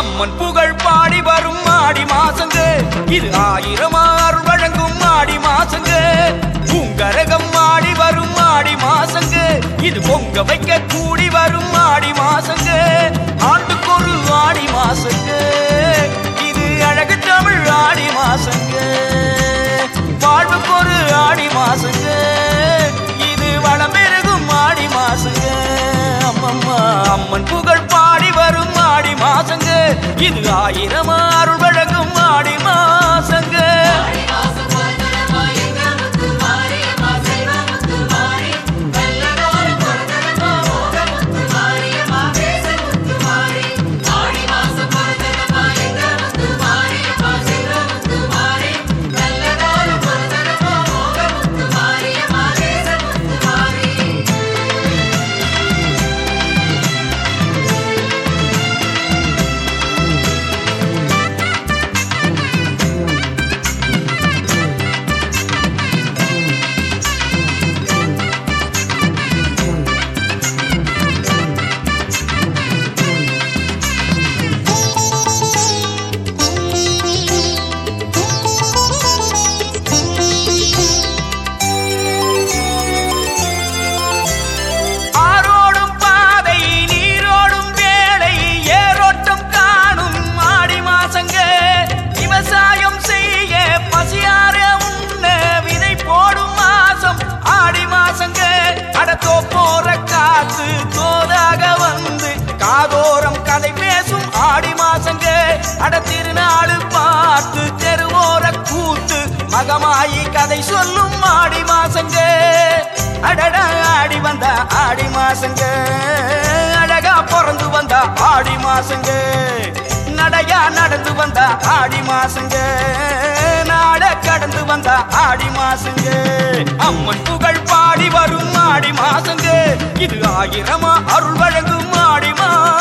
அம்மன் புகழ் பாடி வரும் ஆடி மாசங்க. இது ஆயிரம் அருள் வழங்கும் ஆடி மாசங்க. பூங்கரகம் ஆடி வரும் ஆடி மாசங்க. இது பொங்க வைக்க கூடி வரும் ஆடி மாசங்க. ஆண்டுக்கொரு ஆடி மாசங்க. இது அழகு தமிழ் ஆடி மாசங்க. வாழ்வுக்கொரு ஆடி மாசங்க. இது வளம் பெருகும் ஆடி மாசங்க. அம்மம்மா அம்மன் புகழ் மாசங்க. இது ஆயிரம் அருள் வழங்கும் ஆடி மாசங்க. அட திருநாளு பார்த்து தெருவோர கூத்து. மகமாயி கதை சொல்லும் ஆடி மாசங்க. அடட ஆடி வந்த ஆடி மாசங்க. அழகா பிறந்து வந்த ஆடி மாசங்க. நடையா நடந்து வந்த ஆடி மாசங்க. நாட கடந்து வந்த ஆடி மாசங்க. அம்மன் புகழ் பாடி வரும் ஆடி மாசங்க. இது ஆயிரமா அருள் வழங்கும் ஆடி மாசங்க.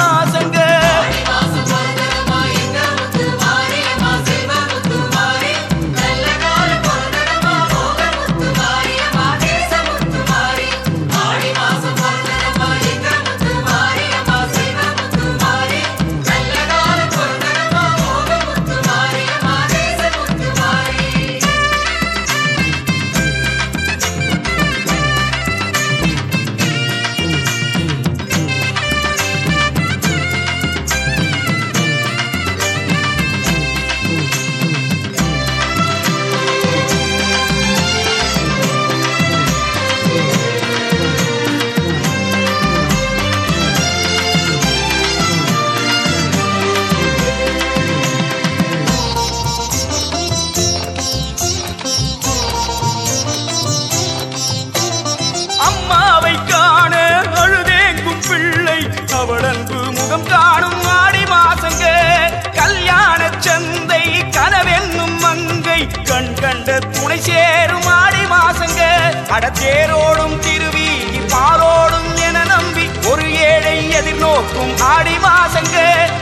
ஆடி மாசங்க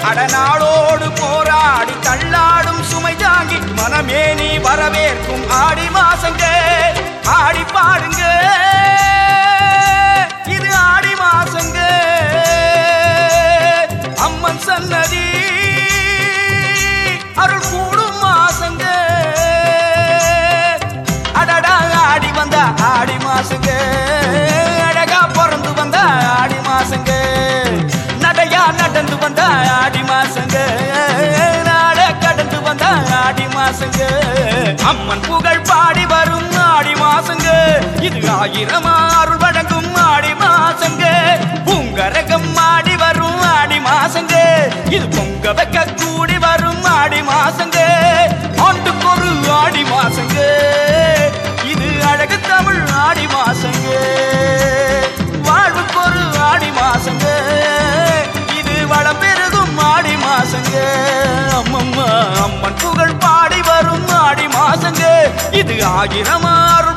அடநாளோடு போராடி தள்ளாடும் சுமை தாங்கி மனமே நீ வரவேற்கும் ஆடி மாசங்க. ஆடி பாடுங்க மாசங்க அம்மன் புகழ் பாடி வரும் ஆடி மாசங்க. இது ஆயிரம் அருள் வழங்கும் ஆடி மாசங்க. பூங்கரகம் ஆடி வரும் ஆடி மாசங்க. இது இது ஆயிரம் அருள்